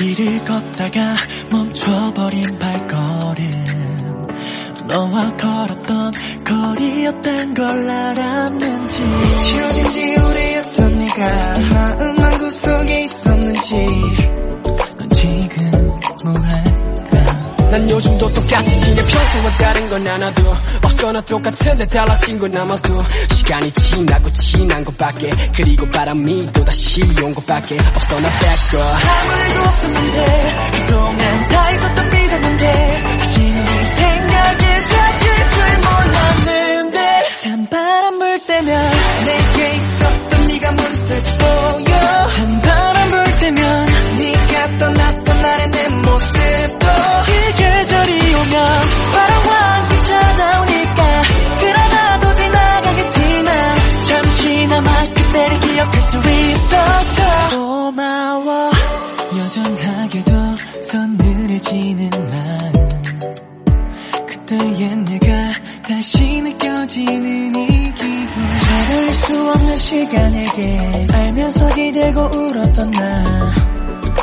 길을 걷다가 멈춰버린 발걸음. 너와 걸었던 거리였던 걸 알았는지. 지워진 지 오래였던 네가 마음 한 구석에 있었는지. 넌 지금 뭐할까? 난 요즘도 똑같이 지내 평소와 다른 건 하나도 없어. 나 똑같은데 달라진 건 아마도 시간이 지나고 지난 것밖에. 그리고 바람이 또다시 온 것밖에 없어. 나 뺏고 아무 일 느껴지는 이 기분. 찾아올 수 없는 시간에게 알면서 기대고 울었던 나.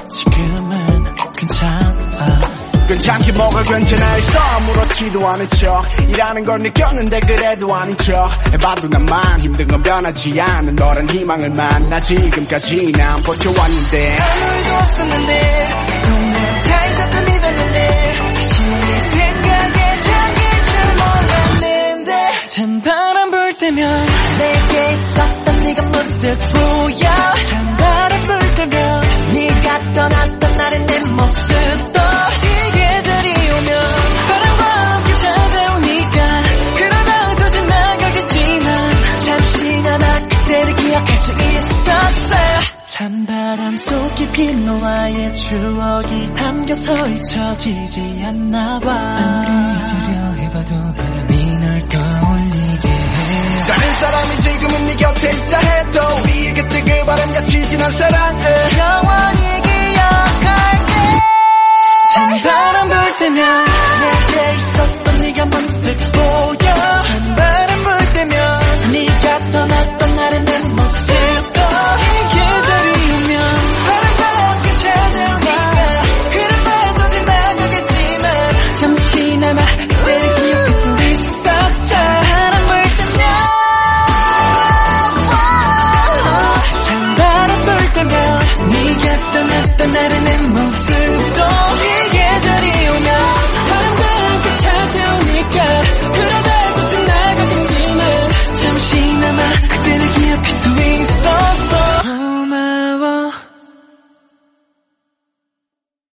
지금은 괜찮아. 괜찮게 먹을 괜찮아 있어. 아무렇지도 않은 척. 이라는 걸 느꼈는데 그래도 아닌 척. 해봐도 나만 힘든 건 변하지 않는 너란 희망을 만나 지금까지 난 버텨왔는데. 아무 일도 없었는데 내게 있었던 네가 문득 보여. 찬바람 불 때면 네가 떠났던 날의 내 모습도 이 계절이 오면 바람과 함께 찾아오니까 그러나도 지나가겠지만 잠시나마 그때를 기억할 수 있었어. 찬바람 속 깊이 너와의 추억이 담겨서 잊혀지지 않나 봐 있다 해도 그때 그 바람같이 지난 사랑을. 영원히 기억할게 때면 찬